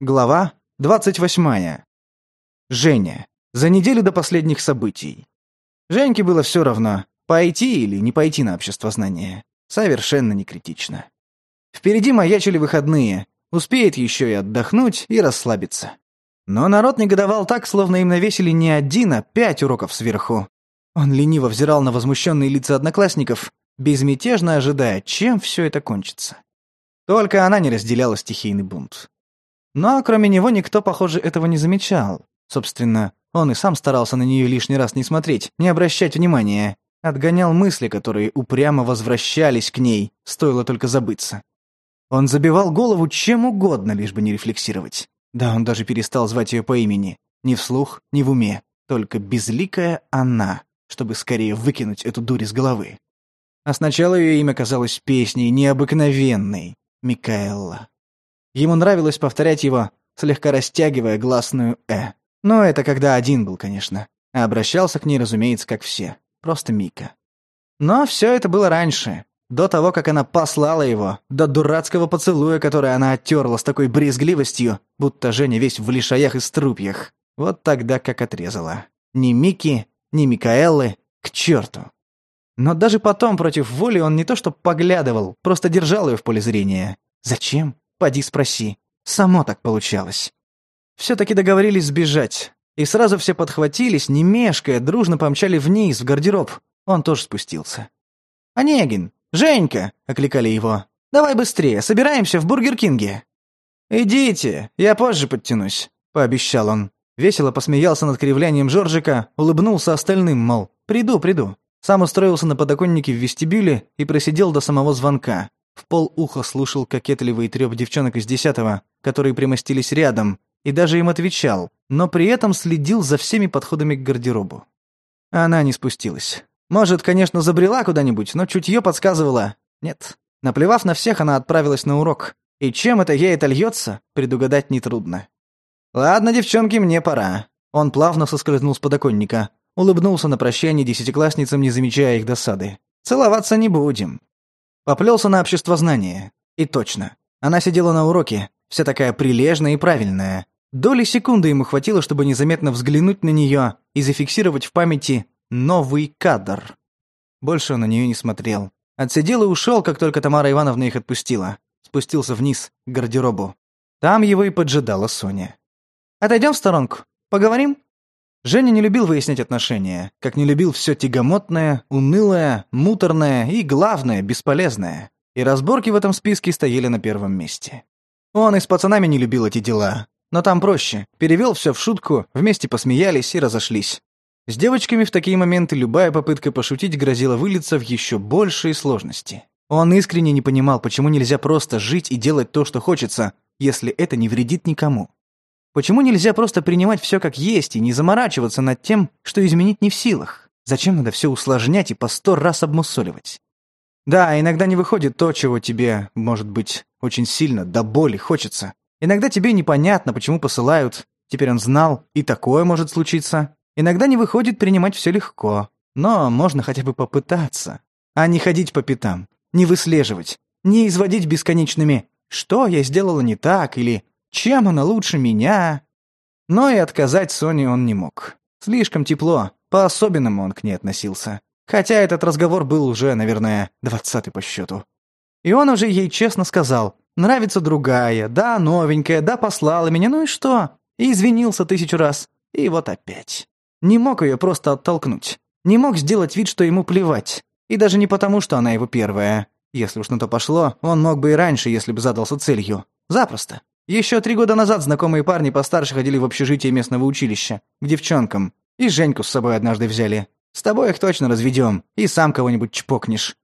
Глава 28. Женя. За неделю до последних событий. Женьке было все равно, пойти или не пойти на обществознание. Совершенно не критично. Впереди маячили выходные. Успеет еще и отдохнуть, и расслабиться. Но народ негодовал так, словно им навесили не один, а пять уроков сверху. Он лениво взирал на возмущенные лица одноклассников, безмятежно ожидая, чем все это кончится. Только она не разделяла стихийный бунт. Но кроме него никто, похоже, этого не замечал. Собственно, он и сам старался на нее лишний раз не смотреть, не обращать внимания. Отгонял мысли, которые упрямо возвращались к ней, стоило только забыться. Он забивал голову чем угодно, лишь бы не рефлексировать. Да, он даже перестал звать ее по имени. Ни вслух, ни в уме. Только безликая она, чтобы скорее выкинуть эту дурь из головы. А сначала ее имя казалось песней необыкновенной — Микаэлла. Ему нравилось повторять его, слегка растягивая гласную «э». Но это когда один был, конечно. А обращался к ней, разумеется, как все. Просто Мика. Но все это было раньше. До того, как она послала его, до дурацкого поцелуя, который она оттерла с такой брезгливостью, будто Женя весь в лишаях и струпьях. Вот тогда как отрезала. Ни Мики, ни Микаэлы, к черту. Но даже потом против воли он не то что поглядывал, просто держал ее в поле зрения. Зачем? Поди спроси. Само так получалось. Все-таки договорились сбежать. И сразу все подхватились, не мешкая, дружно помчали вниз, в гардероб. Он тоже спустился. «Онегин! Женька!» — окликали его. «Давай быстрее, собираемся в бургеркинге. «Идите, я позже подтянусь», — пообещал он. Весело посмеялся над кривлянием Жоржика, улыбнулся остальным, мол, «Приду, приду». Сам устроился на подоконнике в вестибюле и просидел до самого звонка в полуха слушал кокетливый трёп девчонок из десятого, которые примостились рядом, и даже им отвечал, но при этом следил за всеми подходами к гардеробу. Она не спустилась. Может, конечно, забрела куда-нибудь, но чутье подсказывало. Нет. Наплевав на всех, она отправилась на урок. И чем это ей это льется, предугадать нетрудно. «Ладно, девчонки, мне пора». Он плавно соскользнул с подоконника. Улыбнулся на прощание десятиклассницам, не замечая их досады. «Целоваться не будем. Поплелся на общество знания. И точно. Она сидела на уроке, вся такая прилежная и правильная. Доли секунды ему хватило, чтобы незаметно взглянуть на нее и зафиксировать в памяти новый кадр. Больше он на нее не смотрел. Отсидел и ушел, как только Тамара Ивановна их отпустила. Спустился вниз, к гардеробу. Там его и поджидала Соня. «Отойдем в сторонку? Поговорим?» Женя не любил выяснять отношения, как не любил все тягомотное, унылое, муторное и, главное, бесполезное. И разборки в этом списке стояли на первом месте. Он и с пацанами не любил эти дела. Но там проще. Перевел все в шутку, вместе посмеялись и разошлись. С девочками в такие моменты любая попытка пошутить грозила вылиться в еще большие сложности. Он искренне не понимал, почему нельзя просто жить и делать то, что хочется, если это не вредит никому. Почему нельзя просто принимать все как есть и не заморачиваться над тем, что изменить не в силах? Зачем надо все усложнять и по сто раз обмусоливать? Да, иногда не выходит то, чего тебе, может быть, очень сильно, до боли хочется. Иногда тебе непонятно, почему посылают. Теперь он знал, и такое может случиться. Иногда не выходит принимать все легко. Но можно хотя бы попытаться. А не ходить по пятам, не выслеживать, не изводить бесконечными «что я сделала не так» или чем она лучше меня? Но и отказать Соне он не мог. Слишком тепло, по-особенному он к ней относился. Хотя этот разговор был уже, наверное, двадцатый по счету. И он уже ей честно сказал, нравится другая, да, новенькая, да, послала меня, ну и что? И извинился тысячу раз. И вот опять. Не мог ее просто оттолкнуть. Не мог сделать вид, что ему плевать. И даже не потому, что она его первая. Если уж на то пошло, он мог бы и раньше, если бы задался целью. Запросто. Еще три года назад знакомые парни постарше ходили в общежитие местного училища, к девчонкам. И Женьку с собой однажды взяли. С тобой их точно разведем, и сам кого-нибудь чпокнешь.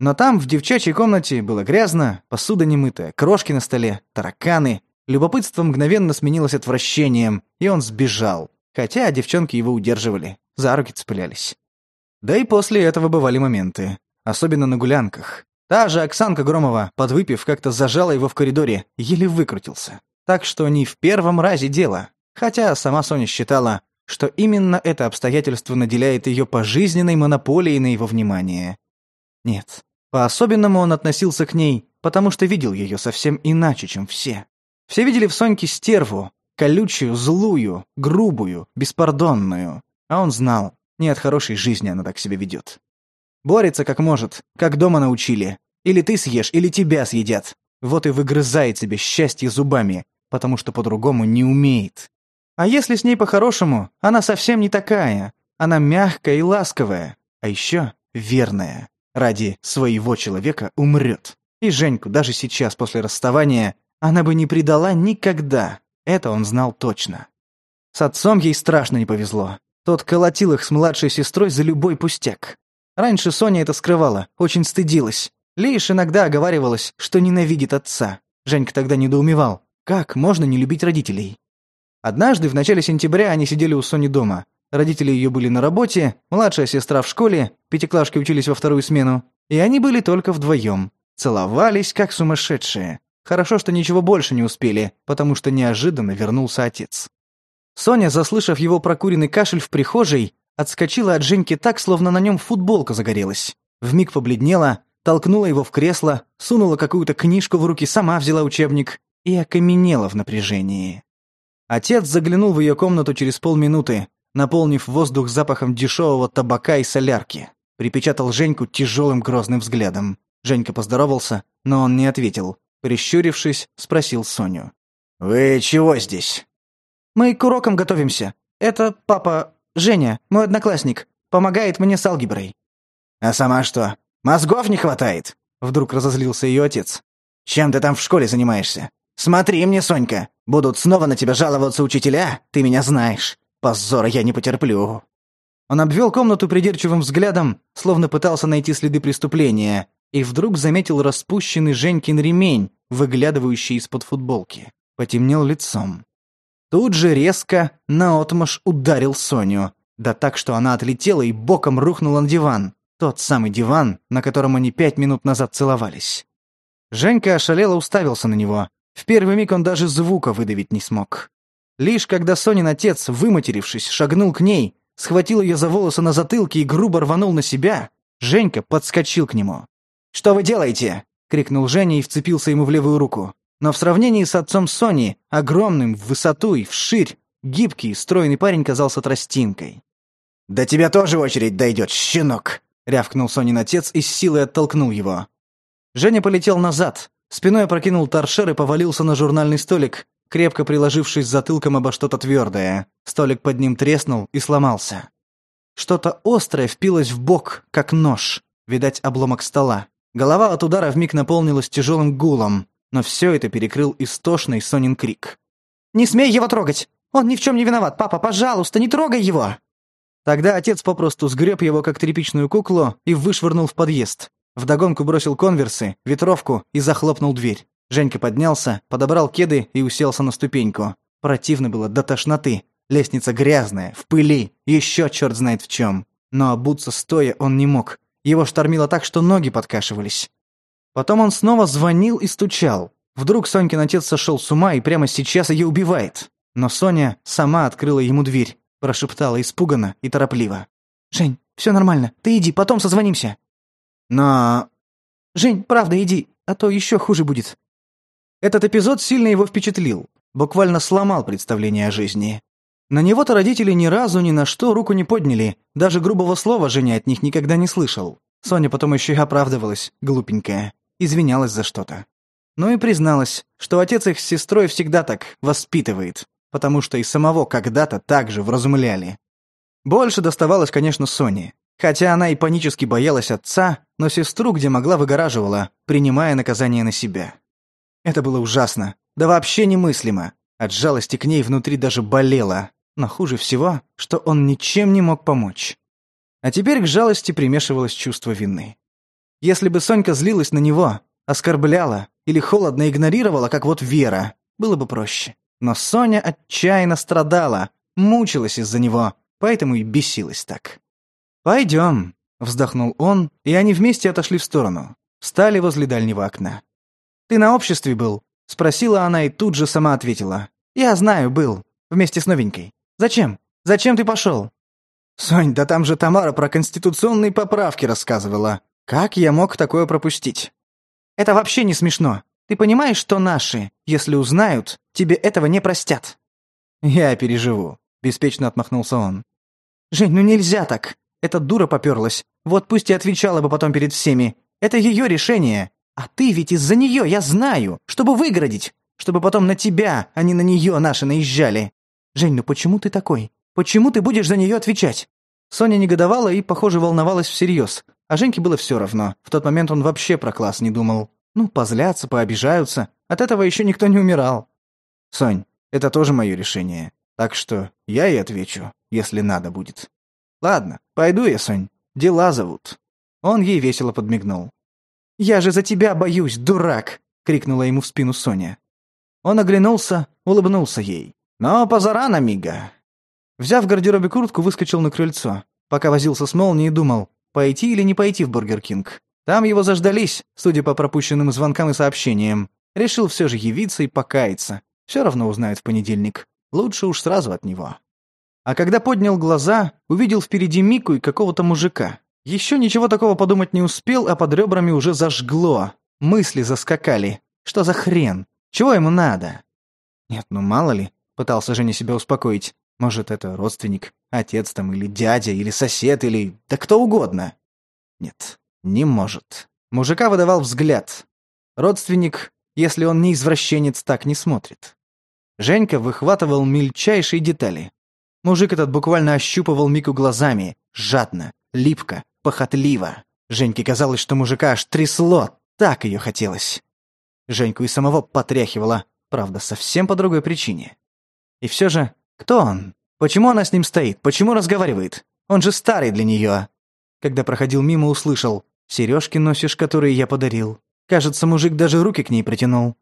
Но там, в девчачьей комнате, было грязно, посуда немытая, крошки на столе, тараканы. Любопытство мгновенно сменилось отвращением, и он сбежал. Хотя девчонки его удерживали, за руки цеплялись. Да и после этого бывали моменты, особенно на гулянках. Та же Оксанка Громова, подвыпив, как-то зажала его в коридоре, еле выкрутился. Так что не в первом разе дело. Хотя сама Соня считала, что именно это обстоятельство наделяет ее пожизненной монополией на его внимание. Нет, по-особенному он относился к ней, потому что видел ее совсем иначе, чем все. Все видели в Соньке стерву, колючую, злую, грубую, беспардонную. А он знал, не от хорошей жизни она так себя ведет. Борется как может, как дома научили. Или ты съешь, или тебя съедят. Вот и выгрызает себе счастье зубами, потому что по-другому не умеет. А если с ней по-хорошему, она совсем не такая. Она мягкая и ласковая, а еще верная. Ради своего человека умрет. И Женьку даже сейчас после расставания она бы не предала никогда. Это он знал точно. С отцом ей страшно не повезло. Тот колотил их с младшей сестрой за любой пустяк. Раньше Соня это скрывала, очень стыдилась. Лишь иногда оговаривалась, что ненавидит отца. Женька тогда недоумевал, как можно не любить родителей. Однажды, в начале сентября, они сидели у Сони дома. Родители ее были на работе, младшая сестра в школе, пятиклашки учились во вторую смену. И они были только вдвоем. Целовались, как сумасшедшие. Хорошо, что ничего больше не успели, потому что неожиданно вернулся отец. Соня, заслышав его прокуренный кашель в прихожей, отскочила от Женьки так, словно на нем футболка загорелась. Вмиг побледнела, толкнула его в кресло, сунула какую-то книжку в руки, сама взяла учебник и окаменела в напряжении. Отец заглянул в ее комнату через полминуты, наполнив воздух запахом дешевого табака и солярки. Припечатал Женьку тяжелым грозным взглядом. Женька поздоровался, но он не ответил. Прищурившись, спросил Соню. «Вы чего здесь?» «Мы к урокам готовимся. Это папа Женя, мой одноклассник, помогает мне с алгеброй». «А сама что, мозгов не хватает?» Вдруг разозлился ее отец. «Чем ты там в школе занимаешься? Смотри мне, Сонька, будут снова на тебя жаловаться учителя, ты меня знаешь. Позора я не потерплю». Он обвел комнату придирчивым взглядом, словно пытался найти следы преступления, и вдруг заметил распущенный Женькин ремень, выглядывающий из-под футболки. Потемнел лицом тут же резко наотмашь ударил Соню. Да так, что она отлетела и боком рухнула на диван. Тот самый диван, на котором они пять минут назад целовались. Женька ошалело уставился на него. В первый миг он даже звука выдавить не смог. Лишь когда Сонин отец, выматерившись, шагнул к ней, схватил ее за волосы на затылке и грубо рванул на себя, Женька подскочил к нему. «Что вы делаете?» — крикнул Женя и вцепился ему в левую руку. Но в сравнении с отцом Сони, огромным в высоту и вширь, гибкий, стройный парень казался тростинкой. «До тебя тоже очередь дойдет, щенок!» — рявкнул Сонин отец и с силой оттолкнул его. Женя полетел назад, спиной опрокинул торшер и повалился на журнальный столик, крепко приложившись затылком обо что-то твердое. Столик под ним треснул и сломался. Что-то острое впилось в бок, как нож, видать, обломок стола. Голова от удара вмиг наполнилась тяжелым гулом но все это перекрыл истошный Сонин крик. «Не смей его трогать! Он ни в чем не виноват! Папа, пожалуйста, не трогай его!» Тогда отец попросту сгреб его, как тряпичную куклу, и вышвырнул в подъезд. Вдогонку бросил конверсы, ветровку и захлопнул дверь. Женька поднялся, подобрал кеды и уселся на ступеньку. Противно было до тошноты. Лестница грязная, в пыли, еще черт знает в чем. Но обуться стоя он не мог. Его штормило так, что ноги подкашивались. Потом он снова звонил и стучал. Вдруг Сонькин отец сошел с ума и прямо сейчас ее убивает. Но Соня сама открыла ему дверь, прошептала испуганно и торопливо. «Жень, все нормально, ты иди, потом созвонимся». «Но...» «Жень, правда, иди, а то еще хуже будет». Этот эпизод сильно его впечатлил, буквально сломал представление о жизни. На него-то родители ни разу ни на что руку не подняли, даже грубого слова Женя от них никогда не слышал. Соня потом еще и оправдывалась, глупенькая извинялась за что-то. но и призналась, что отец их с сестрой всегда так воспитывает, потому что и самого когда-то так же вразумляли. Больше доставалось, конечно, Соне. Хотя она и панически боялась отца, но сестру, где могла, выгораживала, принимая наказание на себя. Это было ужасно, да вообще немыслимо. От жалости к ней внутри даже болело, но хуже всего, что он ничем не мог помочь. А теперь к жалости примешивалось чувство вины. Если бы Сонька злилась на него, оскорбляла или холодно игнорировала, как вот Вера, было бы проще. Но Соня отчаянно страдала, мучилась из-за него, поэтому и бесилась так. «Пойдем», — вздохнул он, и они вместе отошли в сторону. Встали возле дальнего окна. «Ты на обществе был?» — спросила она и тут же сама ответила. «Я знаю, был. Вместе с новенькой. Зачем? Зачем ты пошел?» «Сонь, да там же Тамара про конституционные поправки рассказывала», как я мог такое пропустить? Это вообще не смешно. Ты понимаешь, что наши, если узнают, тебе этого не простят. Я переживу, беспечно отмахнулся он. Жень, ну нельзя так. Эта дура попёрлась. Вот пусть и отвечала бы потом перед всеми. Это её решение. А ты ведь из-за неё, я знаю, чтобы выградить, чтобы потом на тебя, а не на неё наши наезжали. Жень, ну почему ты такой? Почему ты будешь за неё отвечать? Соня негодовала и, похоже, волновалась всерьёз, а Женьке было все равно. В тот момент он вообще про класс не думал. Ну, позлятся, пообижаются. От этого еще никто не умирал. Сонь, это тоже мое решение. Так что я и отвечу, если надо будет. Ладно, пойду я, Сонь. Дела зовут. Он ей весело подмигнул. «Я же за тебя боюсь, дурак!» — крикнула ему в спину Соня. Он оглянулся, улыбнулся ей. «No pasarán, amiga!» Взяв в гардеробе куртку, выскочил на крыльцо. Пока возился с молнией, думал пойти или не пойти в Бургер Кинг. Там его заждались, судя по пропущенным звонкам и сообщениям. Решил все же явиться и покаяться. Все равно узнают в понедельник. Лучше уж сразу от него. А когда поднял глаза, увидел впереди Мику и какого-то мужика. Еще ничего такого подумать не успел, а под ребрами уже зажгло. Мысли заскакали. Что за хрен? Чего ему надо? Нет, ну мало ли, пытался Женя себя успокоить. Может, это родственник, отец там или дядя, или сосед, или... Да кто угодно. Нет, не может. Мужика выдавал взгляд. Родственник, если он не извращенец, так не смотрит. Женька выхватывал мельчайшие детали. Мужик этот буквально ощупывал Мику глазами, жадно, липко, похотливо. Женьке казалось, что мужика аж трясло, так ее хотелось. Женьку и самого потряхивало, правда, совсем по другой причине. И все же кто он? Почему она с ним стоит? Почему разговаривает? Он же старый для нее. Когда проходил мимо, услышал. «Сережки носишь, которые я подарил». Кажется, мужик даже руки к ней протянул.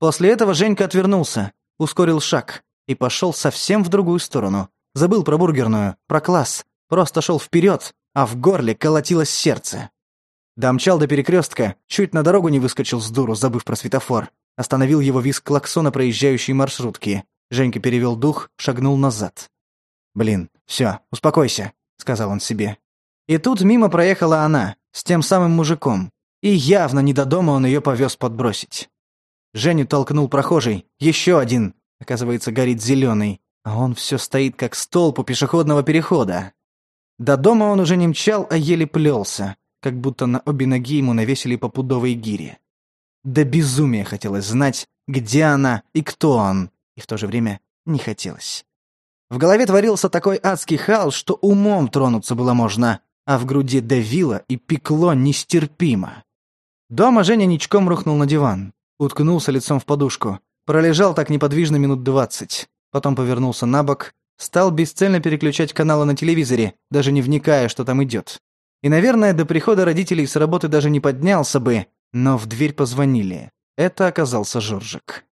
После этого Женька отвернулся, ускорил шаг и пошел совсем в другую сторону. Забыл про бургерную, про класс. Просто шел вперед, а в горле колотилось сердце. Домчал до перекрестка, чуть на дорогу не выскочил с дуру, забыв про светофор. Остановил его визг клаксона проезжающей маршрутки. Женька перевел дух, шагнул назад. «Блин, все, успокойся», — сказал он себе. И тут мимо проехала она, с тем самым мужиком. И явно не до дома он ее повез подбросить. Женю толкнул прохожий. Еще один. Оказывается, горит зеленый. А он все стоит как столб у пешеходного перехода. До дома он уже не мчал, а еле плелся. Как будто на обе ноги ему навесили по пудовой гире. До безумия хотелось знать, где она и кто он и в то же время не хотелось. В голове творился такой адский хаос, что умом тронуться было можно, а в груди давило и пекло нестерпимо. Дома Женя ничком рухнул на диван, уткнулся лицом в подушку, пролежал так неподвижно минут двадцать, потом повернулся на бок, стал бесцельно переключать каналы на телевизоре, даже не вникая, что там идет. И, наверное, до прихода родителей с работы даже не поднялся бы, но в дверь позвонили. Это оказался Жоржик.